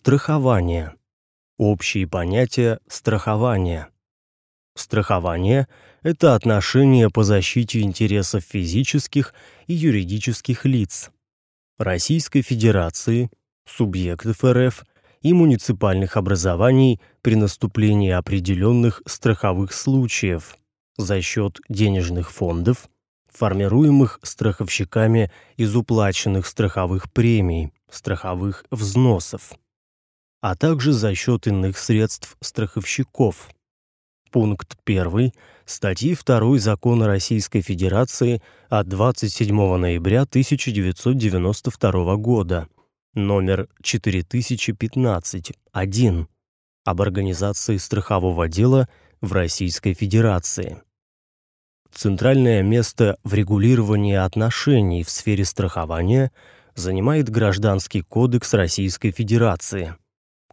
Страхование. Общие понятия страхования. Страхование это отношения по защите интересов физических и юридических лиц Российской Федерации, субъектов РФ и муниципальных образований при наступлении определенных страховых случаев за счет денежных фондов, формируемых страховщиками из уплаченных страховых премий, страховых взносов, а также за счет иных средств страховщиков. Пункт 1 статьи 2 Закона Российской Федерации от 27 ноября 1992 года номер 4015-1 об организации страхового дела в Российской Федерации. Центральное место в регулировании отношений в сфере страхования занимает Гражданский кодекс Российской Федерации.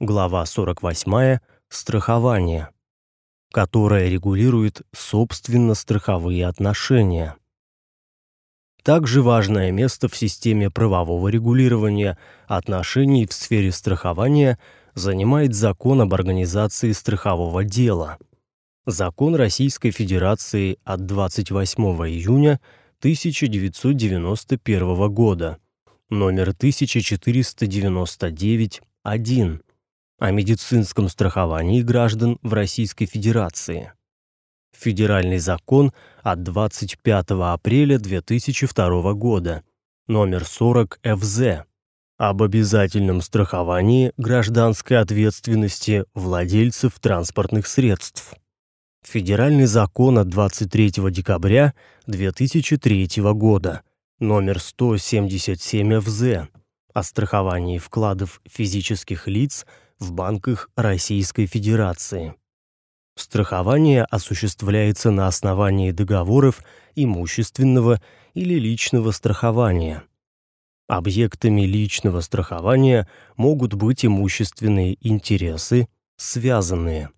Глава 48 Страхование, которая регулирует собственно страховые отношения. Также важное место в системе правового регулирования отношений в сфере страхования занимает Закон об организации страхового дела. Закон Российской Федерации от 28 июня 1991 года, номер 1499-1, о медицинском страховании граждан в Российской Федерации. Федеральный закон от 25 апреля 2002 года, номер 40 ФЗ, об обязательном страховании гражданской ответственности владельцев транспортных средств. Федеральный закон от 23 декабря 2003 года, номер 177 ФЗ, о страховании вкладов физических лиц в банках Российской Федерации. Страхование осуществляется на основании договоров имущественного или личного страхования. Объектами личного страхования могут быть имущественные интересы, связанные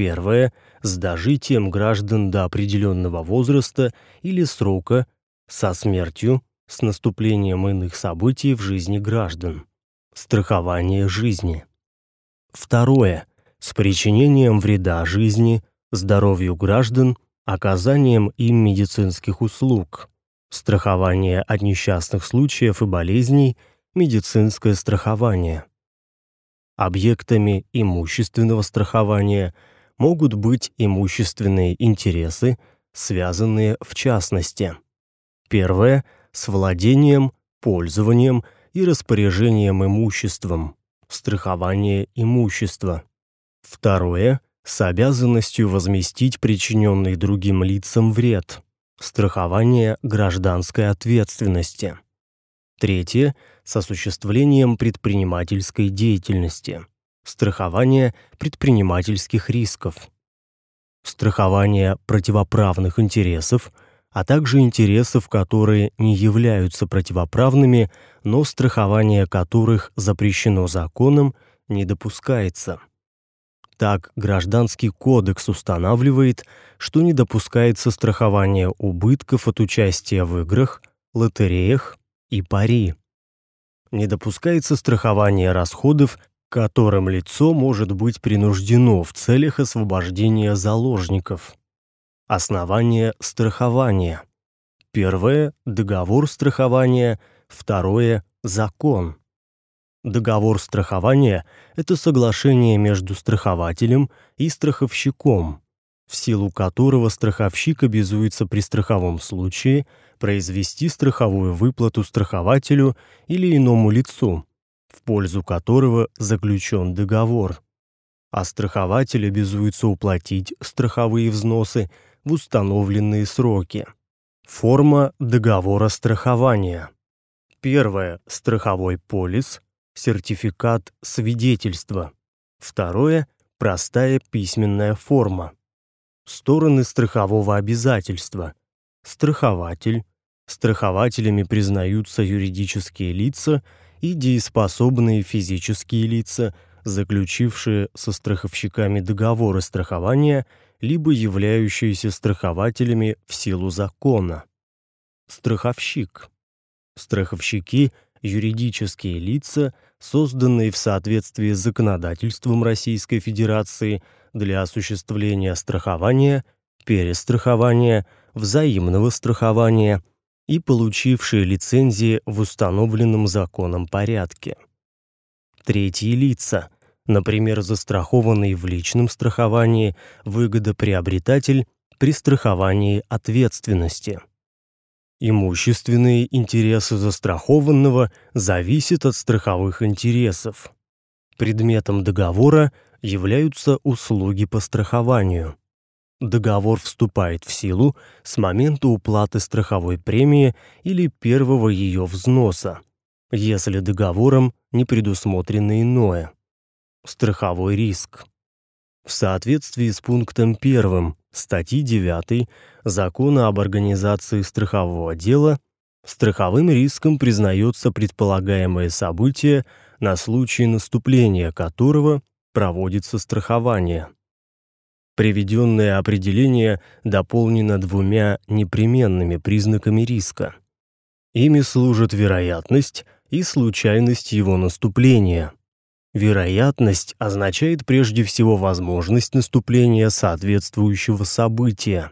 первое с дожитием граждан до определенного возраста или срока, со смертью, с наступлением иных событий в жизни граждан. Страхование жизни. Второе с причинением вреда жизни, здоровью граждан, оказанием им медицинских услуг, страхование от несчастных случаев и болезней, медицинское страхование. Объектами имущественного страхования могут быть имущественные интересы, связанные в частности. Первое с владением, пользованием и распоряжением имуществом, страхование имущества. Второе с обязанностью возместить причиненный другим лицам вред. Страхование гражданской ответственности. Третье с осуществлением предпринимательской деятельности. Страхование предпринимательских рисков. Страхование противоправных интересов, а также интересов, которые не являются противоправными, но страхование которых запрещено законом, не допускается. Так, Гражданский кодекс устанавливает, что не допускается страхование убытков от участия в играх, лотереях и пари. Не допускается страхование расходов, которым лицо может быть принуждено в целях освобождения заложников. Основание страхования. Первое договор страхования, второе закон. Договор страхования это соглашение между страхователем и страховщиком, в силу которого страховщик обязуется при страховом случае произвести страховую выплату страхователю или иному лицу, в пользу которого заключен договор. А страхователь обязуется уплатить страховые взносы в установленные сроки. Форма договора страхования. Первое страховой полис, сертификат свидетельства. Второе простая письменная форма. Стороны страхового обязательства. Страхователь. Страхователями признаются юридические лица и дееспособные физические лица, заключившие со страховщиками договоры страхования либо являющиеся страхователями в силу закона. Страховщик. Страховщики юридические лица, созданные в соответствии с законодательством Российской Федерации для осуществления страхования, перестрахования, взаимного страхования и получившие лицензии в установленном законом порядке. Третьи лица, например, застрахованный в личном страховании выгодоприобретатель при страховании ответственности. Имущественные интересы застрахованного зависят от страховых интересов. Предметом договора являются услуги по страхованию. Договор вступает в силу с момента уплаты страховой премии или первого ее взноса, если договором не предусмотрено иное. Страховой риск. В соответствии с пунктом 1 статьи 9 Закона об организации страхового дела, страховым риском признается предполагаемое событие, на случай наступления которого проводится страхование. Приведенное определение дополнено двумя непременными признаками риска. Ими служат вероятность и случайность его наступления. Вероятность означает прежде всего возможность наступления соответствующего события.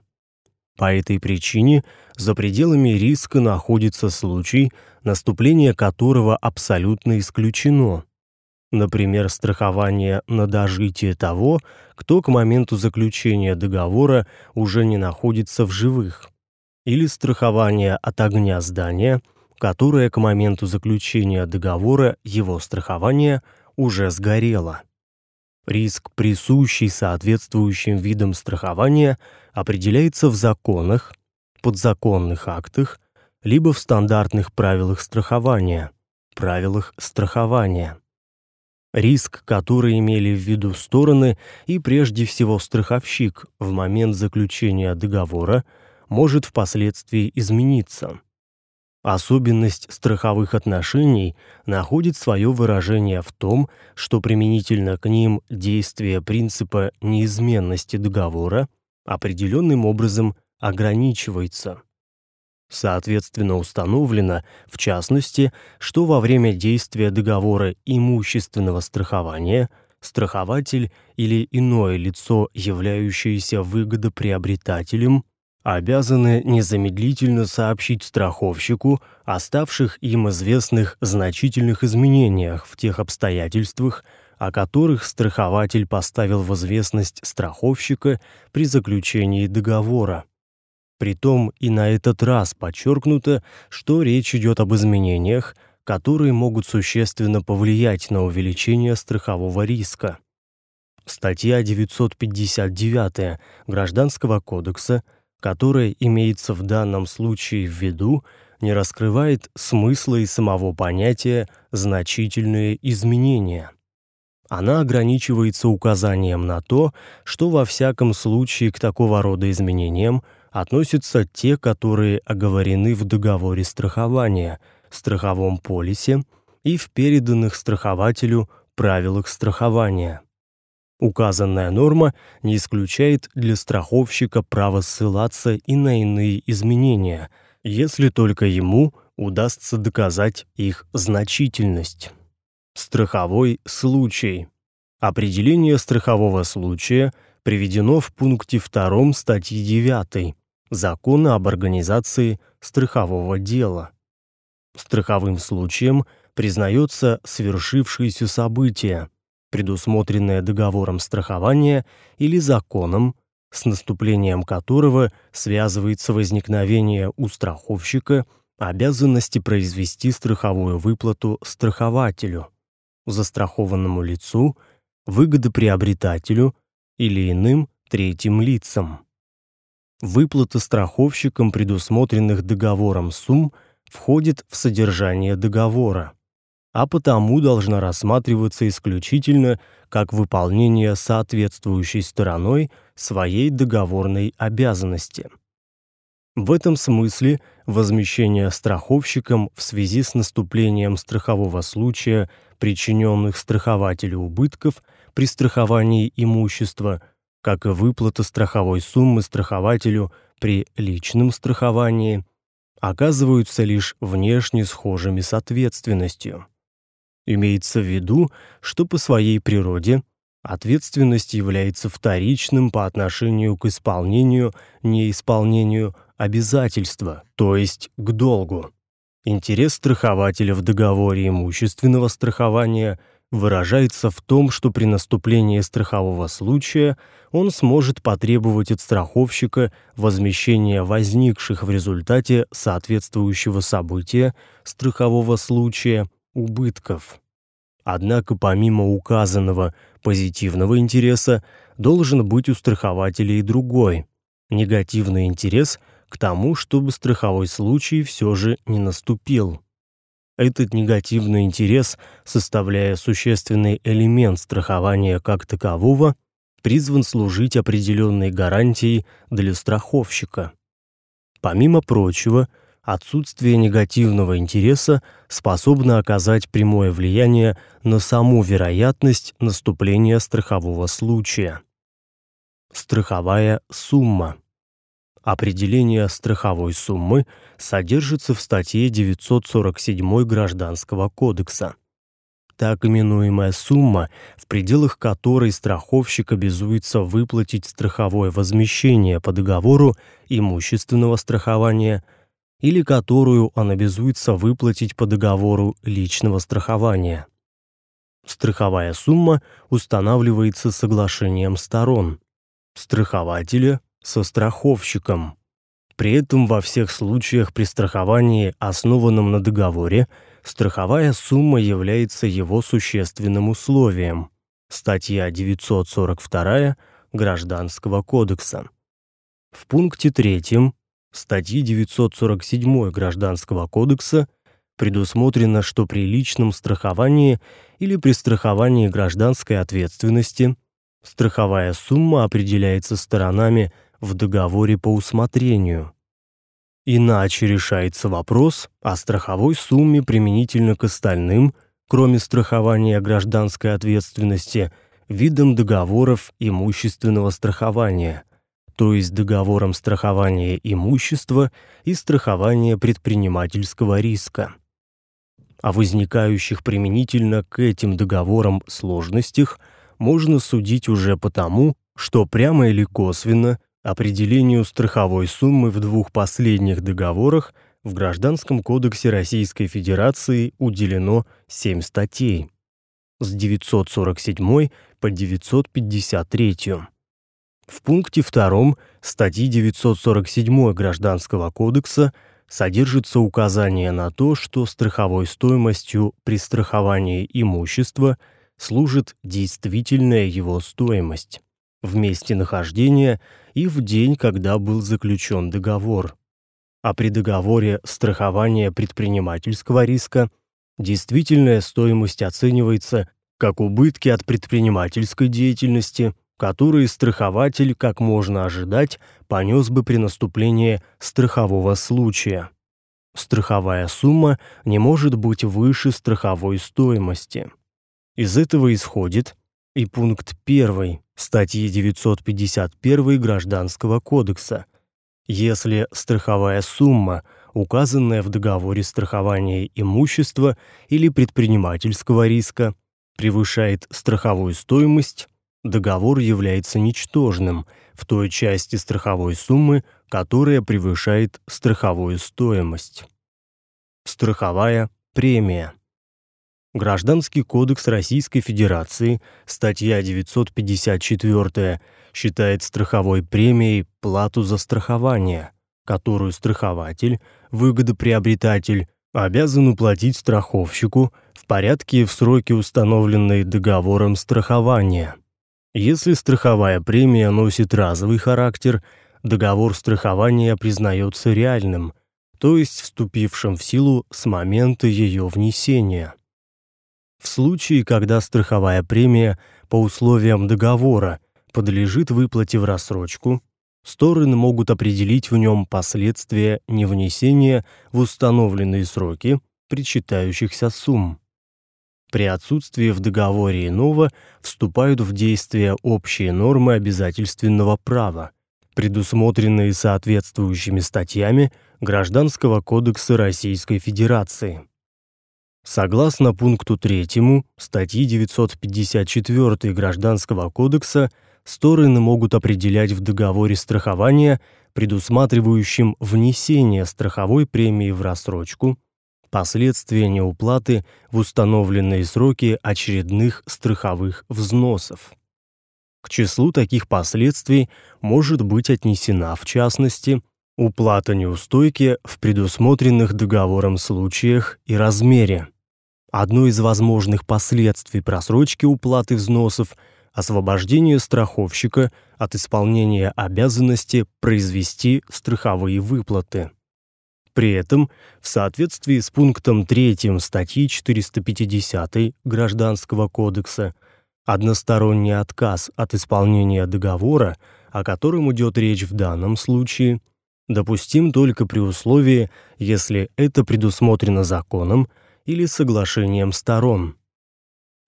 По этой причине за пределами риска находится случай, наступление которого абсолютно исключено. Например, страхование на дожитие того, кто к моменту заключения договора уже не находится в живых, или страхование от огня здания, которое к моменту заключения договора его страхования уже сгорело. Риск, присущий соответствующим видам страхования, определяется в законах, подзаконных актах, либо в стандартных правилах страхования, правилах страхования. Риск, который имели в виду стороны и прежде всего страховщик в момент заключения договора, может впоследствии измениться. Особенность страховых отношений находит свое выражение в том, что применительно к ним действие принципа неизменности договора определенным образом ограничивается. Соответственно, установлено, в частности, что во время действия договора имущественного страхования страхователь или иное лицо, являющееся выгодоприобретателем, обязаны незамедлительно сообщить страховщику о ставших им известных значительных изменениях в тех обстоятельствах, о которых страхователь поставил в известность страховщика при заключении договора. Притом и на этот раз подчеркнуто, что речь идет об изменениях, которые могут существенно повлиять на увеличение страхового риска. Статья 959 Гражданского кодекса – которое имеется в данном случае в виду, не раскрывает смысла и самого понятия значительные изменения. Она ограничивается указанием на то, что во всяком случае к такого рода изменениям относятся те, которые оговорены в договоре страхования, страховом полисе и в переданных страхователю правилах страхования. Указанная норма не исключает для страховщика право ссылаться и на иные изменения, если только ему удастся доказать их значительность. Страховой случай. Определение страхового случая приведено в пункте 2 статьи 9 Закона об организации страхового дела. Страховым случаем признается свершившееся событие, предусмотренное договором страхования или законом, с наступлением которого связывается возникновение у страховщика обязанности произвести страховую выплату страхователю, застрахованному лицу, выгодоприобретателю или иным третьим лицам. Выплата страховщикам предусмотренных договором сумм входит в содержание договора а потому должна рассматриваться исключительно как выполнение соответствующей стороной своей договорной обязанности. В этом смысле возмещение страховщикам в связи с наступлением страхового случая, причиненных страхователю убытков при страховании имущества, как и выплата страховой суммы страхователю при личном страховании, оказываются лишь внешне схожими с ответственностью. Имеется в виду, что по своей природе ответственность является вторичным по отношению к исполнению, неисполнению обязательства, то есть к долгу. Интерес страхователя в договоре имущественного страхования выражается в том, что при наступлении страхового случая он сможет потребовать от страховщика возмещения возникших в результате соответствующего события страхового случая убытков. Однако помимо указанного позитивного интереса должен быть у страхователя и другой негативный интерес к тому, чтобы страховой случай все же не наступил. Этот негативный интерес, составляя существенный элемент страхования как такового, призван служить определенной гарантией для страховщика. Помимо прочего, отсутствие негативного интереса способно оказать прямое влияние на саму вероятность наступления страхового случая. Страховая сумма Определение страховой суммы содержится в статье 947 Гражданского кодекса. Так именуемая сумма, в пределах которой страховщик обязуется выплатить страховое возмещение по договору имущественного страхования или которую он обязуется выплатить по договору личного страхования. Страховая сумма устанавливается соглашением сторон страхователя со страховщиком. При этом во всех случаях при страховании, основанном на договоре, страховая сумма является его существенным условием. Статья 942 Гражданского кодекса. В пункте 3 статьи 947 Гражданского кодекса предусмотрено, что при личном страховании или при страховании гражданской ответственности страховая сумма определяется сторонами в договоре по усмотрению. Иначе решается вопрос о страховой сумме применительно к остальным, кроме страхования гражданской ответственности, видам договоров имущественного страхования, то есть договором страхования имущества и страхования предпринимательского риска. О возникающих применительно к этим договорам сложностях можно судить уже потому, что прямо или косвенно Определению страховой суммы в двух последних договорах в Гражданском кодексе Российской Федерации уделено 7 статей с 947 по 953. В пункте 2 статьи 947 Гражданского кодекса содержится указание на то, что страховой стоимостью при страховании имущества служит действительная его стоимость в месте нахождения и в день, когда был заключен договор. А при договоре страхования предпринимательского риска действительная стоимость оценивается как убытки от предпринимательской деятельности, которые страхователь, как можно ожидать, понес бы при наступлении страхового случая. Страховая сумма не может быть выше страховой стоимости. Из этого исходит и пункт 1 статьи 951 Гражданского кодекса. Если страховая сумма, указанная в договоре страхования имущества или предпринимательского риска, превышает страховую стоимость, договор является ничтожным в той части страховой суммы, которая превышает страховую стоимость. Страховая премия Гражданский кодекс Российской Федерации, статья 954, считает страховой премией плату за страхование, которую страхователь, выгодоприобретатель, обязан уплатить страховщику в порядке и в сроки, установленные договором страхования. Если страховая премия носит разовый характер, договор страхования признается реальным, то есть вступившим в силу с момента ее внесения. В случае, когда страховая премия по условиям договора подлежит выплате в рассрочку, стороны могут определить в нем последствия невнесения в установленные сроки причитающихся сумм. При отсутствии в договоре иного вступают в действие общие нормы обязательственного права, предусмотренные соответствующими статьями Гражданского кодекса Российской Федерации. Согласно пункту 3 статьи 954 Гражданского кодекса, стороны могут определять в договоре страхования, предусматривающем внесение страховой премии в рассрочку, последствия неуплаты в установленные сроки очередных страховых взносов. К числу таких последствий может быть отнесена, в частности, уплата неустойки в предусмотренных договором случаях и размере. Одно из возможных последствий просрочки уплаты взносов освобождение страховщика от исполнения обязанности произвести страховые выплаты. При этом, в соответствии с пунктом 3 статьи 450 Гражданского кодекса, односторонний отказ от исполнения договора, о котором идет речь в данном случае, допустим только при условии, если это предусмотрено законом или соглашением сторон.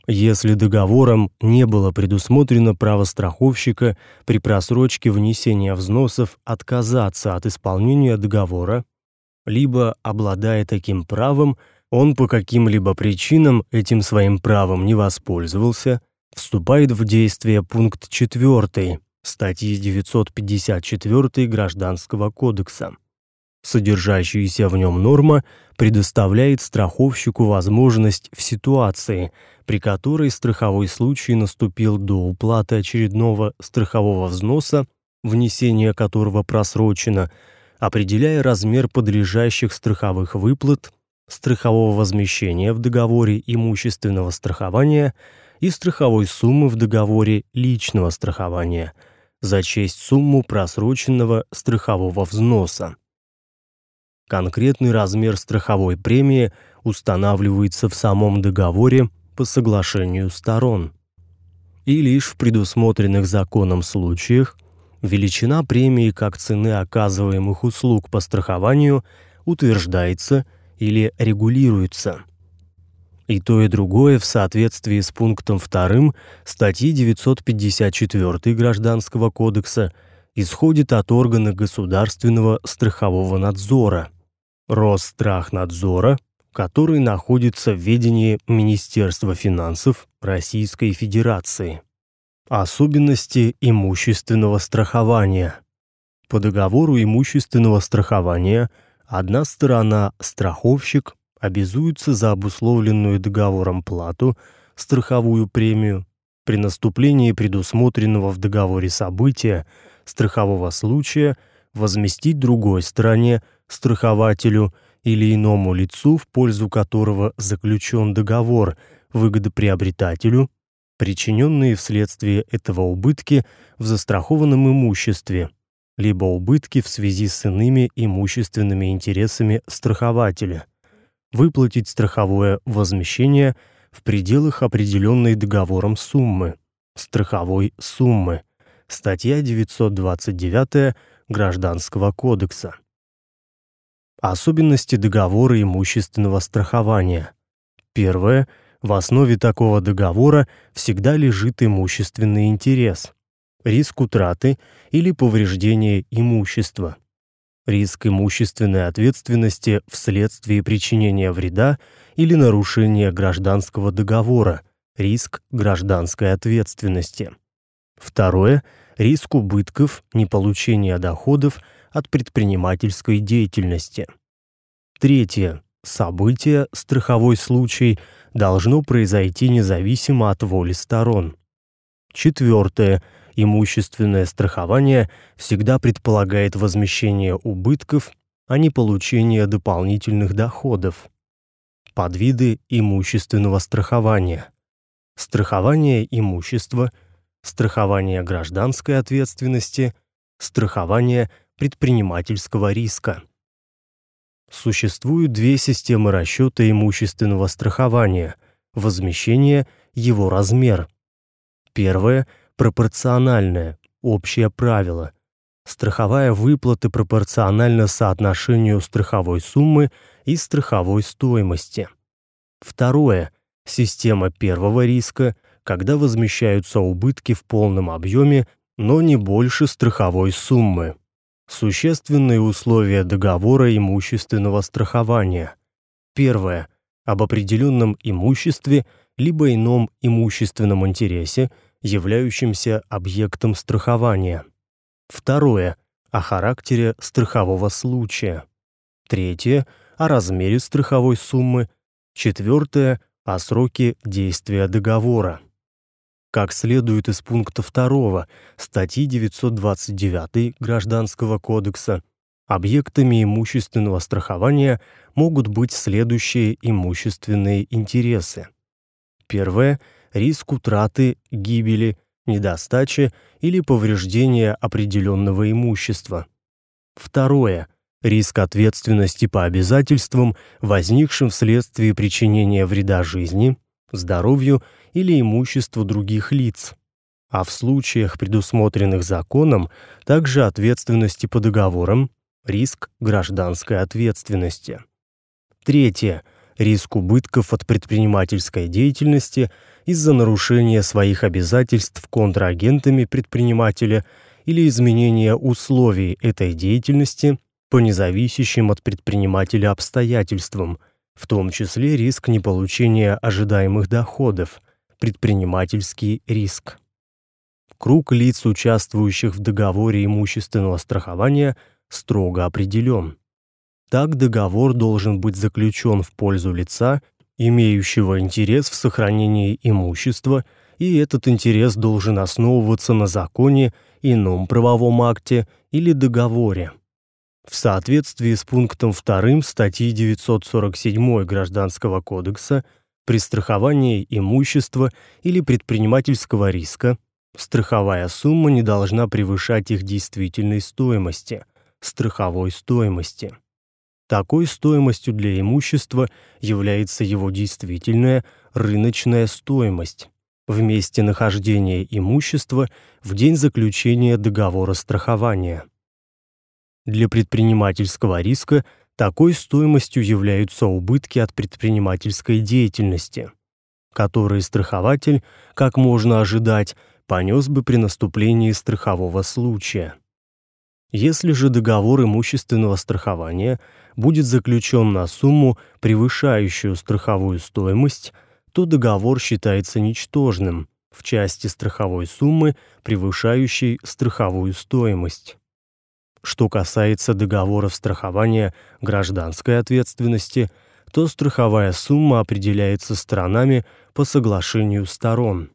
Если договором не было предусмотрено право страховщика при просрочке внесения взносов отказаться от исполнения договора, либо, обладая таким правом, он по каким-либо причинам этим своим правом не воспользовался, вступает в действие пункт 4 статьи 954 Гражданского кодекса. Содержащаяся в нем норма предоставляет страховщику возможность в ситуации, при которой страховой случай наступил до уплаты очередного страхового взноса, внесение которого просрочено, определяя размер подлежащих страховых выплат, страхового возмещения в договоре имущественного страхования и страховой суммы в договоре личного страхования за честь сумму просроченного страхового взноса. Конкретный размер страховой премии устанавливается в самом договоре по соглашению сторон. И лишь в предусмотренных законом случаях величина премии как цены оказываемых услуг по страхованию утверждается или регулируется. И то, и другое в соответствии с пунктом 2 статьи 954 Гражданского кодекса исходит от органа государственного страхового надзора, Росстрахнадзора, который находится в ведении Министерства финансов Российской Федерации. Особенности имущественного страхования. По договору имущественного страхования одна сторона, страховщик, обязуется за обусловленную договором плату, страховую премию, при наступлении предусмотренного в договоре события, страхового случая, возместить другой стороне, страхователю или иному лицу, в пользу которого заключен договор, выгодоприобретателю, причиненные вследствие этого убытки в застрахованном имуществе, либо убытки в связи с иными имущественными интересами страхователя, выплатить страховое возмещение в пределах определенной договором суммы, страховой суммы, статья 929 Гражданского кодекса. Особенности договора имущественного страхования. Первое в основе такого договора всегда лежит имущественный интерес, риск утраты или повреждения имущества, риск имущественной ответственности вследствие причинения вреда или нарушения гражданского договора, риск гражданской ответственности. Второе риск убытков, неполучения доходов от предпринимательской деятельности. Третье событие, страховой случай должно произойти независимо от воли сторон. Четвертое. Имущественное страхование всегда предполагает возмещение убытков, а не получение дополнительных доходов. Подвиды имущественного страхования. Страхование имущества, страхование гражданской ответственности, страхование предпринимательского риска. Существуют две системы расчета имущественного страхования: возмещение, его размер. Первое пропорциональное, общее правило. Страховая выплата пропорциональна соотношению страховой суммы и страховой стоимости. Второе система первого риска, когда возмещаются убытки в полном объеме но не больше страховой суммы. Существенные условия договора имущественного страхования. Первое. Об определенном имуществе либо ином имущественном интересе, являющемся объектом страхования. Второе. О характере страхового случая. Третье. О размере страховой суммы. Четвертое. О сроке действия договора. Как следует из пункта 2 статьи 929 Гражданского кодекса, объектами имущественного страхования могут быть следующие имущественные интересы. Первое риск утраты, гибели, недостачи или повреждения определенного имущества. Второе риск ответственности по обязательствам, возникшим вследствие причинения вреда жизни, здоровью или имуществу других лиц, а в случаях, предусмотренных законом, также ответственности по договорам, риск гражданской ответственности. Третье. Риск убытков от предпринимательской деятельности из-за нарушения своих обязательств контрагентами предпринимателя или изменения условий этой деятельности по независящим от предпринимателя обстоятельствам, в том числе риск неполучения ожидаемых доходов, предпринимательский риск. Круг лиц, участвующих в договоре имущественного страхования, строго определен. Так договор должен быть заключен в пользу лица, имеющего интерес в сохранении имущества, и этот интерес должен основываться на законе, ином правовом акте или договоре. В соответствии с пунктом 2 статьи 947 Гражданского кодекса при страховании имущества или предпринимательского риска страховая сумма не должна превышать их действительной стоимости, страховой стоимости. Такой стоимостью для имущества является его действительная рыночная стоимость в месте нахождения имущества в день заключения договора страхования. Для предпринимательского риска такой стоимостью являются убытки от предпринимательской деятельности, которые страхователь, как можно ожидать, понес бы при наступлении страхового случая. Если же договор имущественного страхования будет заключен на сумму, превышающую страховую стоимость, то договор считается ничтожным в части страховой суммы, превышающей страховую стоимость. Что касается договоров страхования гражданской ответственности, то страховая сумма определяется сторонами по соглашению сторон.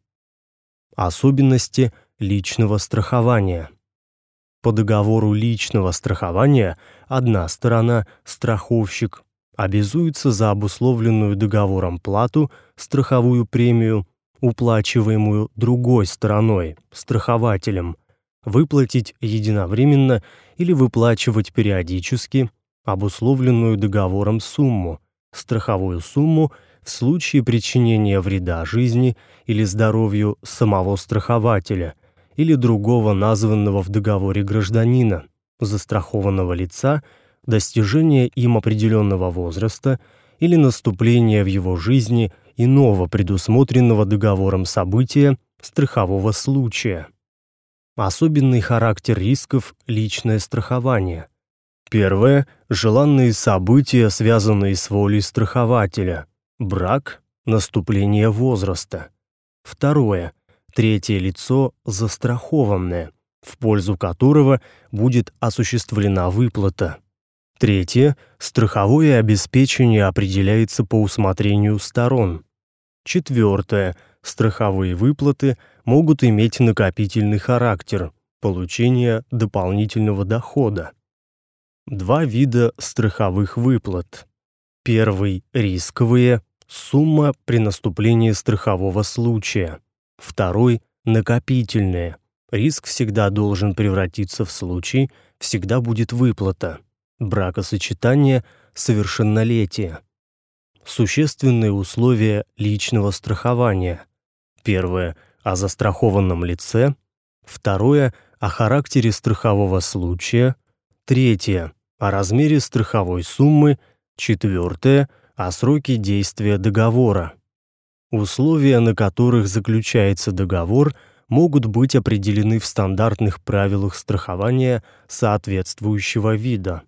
Особенности личного страхования. По договору личного страхования одна сторона, страховщик, обязуется за обусловленную договором плату, страховую премию, уплачиваемую другой стороной, страхователем, выплатить единовременно или выплачивать периодически обусловленную договором сумму, страховую сумму в случае причинения вреда жизни или здоровью самого страхователя или другого названного в договоре гражданина, застрахованного лица, достижения им определенного возраста или наступления в его жизни иного предусмотренного договором события страхового случая. Особенный характер рисков личное страхование. Первое желанные события, связанные с волей страхователя. Брак, наступление возраста. Второе третье лицо застрахованное, в пользу которого будет осуществлена выплата. Третье страховое обеспечение определяется по усмотрению сторон. Четвертое страховые выплаты могут иметь накопительный характер получения дополнительного дохода. Два вида страховых выплат. Первый рисковые сумма при наступлении страхового случая. Второй накопительные. Риск всегда должен превратиться в случай, всегда будет выплата. Бракосочетание, совершеннолетие. Существенные условия личного страхования. Первое о застрахованном лице, второе о характере страхового случая, третье о размере страховой суммы, четвертое о сроке действия договора. Условия, на которых заключается договор, могут быть определены в стандартных правилах страхования соответствующего вида.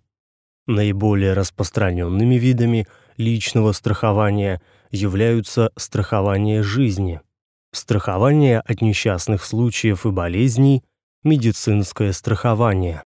Наиболее распространенными видами личного страхования являются страхование жизни, страхование от несчастных случаев и болезней, медицинское страхование.